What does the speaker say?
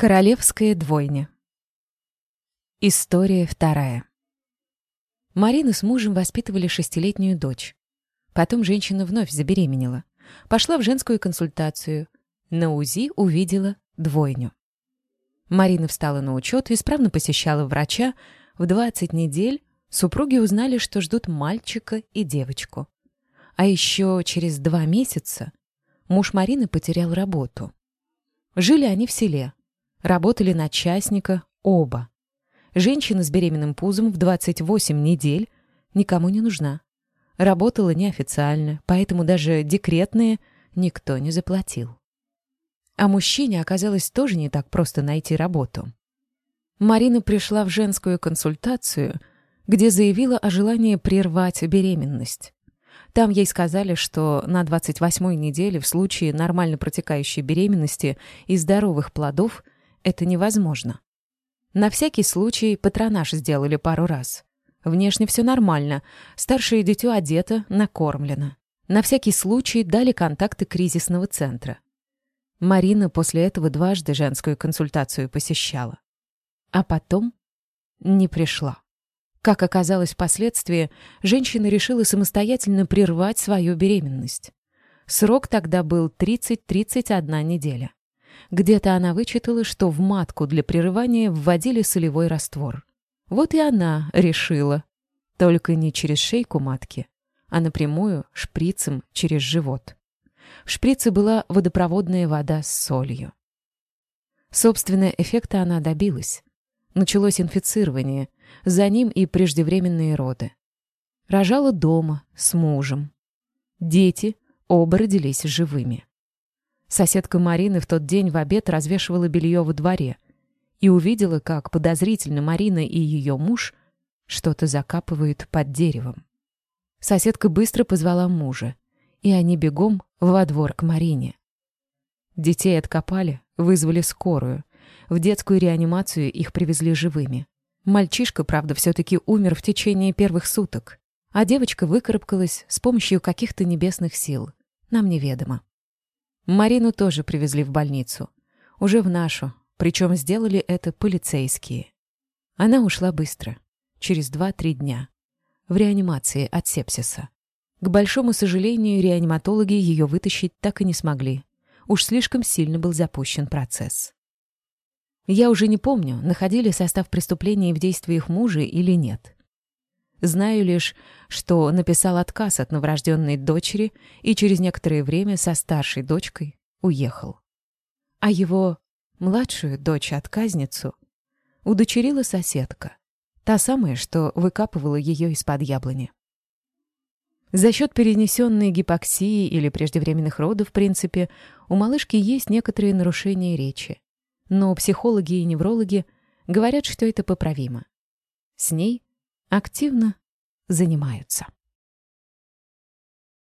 Королевская двойня. История вторая. Марина с мужем воспитывали шестилетнюю дочь. Потом женщина вновь забеременела. Пошла в женскую консультацию. На УЗИ увидела двойню. Марина встала на учет, исправно посещала врача. В 20 недель супруги узнали, что ждут мальчика и девочку. А еще через два месяца муж Марины потерял работу. Жили они в селе. Работали на частника оба. Женщина с беременным пузом в 28 недель никому не нужна. Работала неофициально, поэтому даже декретные никто не заплатил. А мужчине оказалось тоже не так просто найти работу. Марина пришла в женскую консультацию, где заявила о желании прервать беременность. Там ей сказали, что на 28-й неделе в случае нормально протекающей беременности и здоровых плодов – это невозможно. На всякий случай патронаж сделали пару раз. Внешне все нормально, старшее дитё одето, накормлено. На всякий случай дали контакты кризисного центра. Марина после этого дважды женскую консультацию посещала. А потом не пришла. Как оказалось впоследствии, женщина решила самостоятельно прервать свою беременность. Срок тогда был 30-31 неделя. Где-то она вычитала, что в матку для прерывания вводили солевой раствор. Вот и она решила. Только не через шейку матки, а напрямую шприцем через живот. В шприце была водопроводная вода с солью. Собственно, эффекта она добилась. Началось инфицирование, за ним и преждевременные роды. Рожала дома, с мужем. Дети оба родились живыми. Соседка Марины в тот день в обед развешивала белье во дворе и увидела, как подозрительно Марина и ее муж что-то закапывают под деревом. Соседка быстро позвала мужа, и они бегом во двор к Марине. Детей откопали, вызвали скорую. В детскую реанимацию их привезли живыми. Мальчишка, правда, все-таки умер в течение первых суток, а девочка выкарабкалась с помощью каких-то небесных сил. Нам неведомо. Марину тоже привезли в больницу. Уже в нашу, причем сделали это полицейские. Она ушла быстро, через 2-3 дня, в реанимации от сепсиса. К большому сожалению, реаниматологи ее вытащить так и не смогли. Уж слишком сильно был запущен процесс. Я уже не помню, находили состав преступления в действиях мужа или нет. Знаю лишь, что написал отказ от новорожденной дочери и через некоторое время со старшей дочкой уехал. А его младшую дочь-отказницу удочерила соседка, та самая, что выкапывала ее из-под яблони. За счет перенесенной гипоксии или преждевременных родов, в принципе, у малышки есть некоторые нарушения речи. Но психологи и неврологи говорят, что это поправимо. С ней активно занимаются.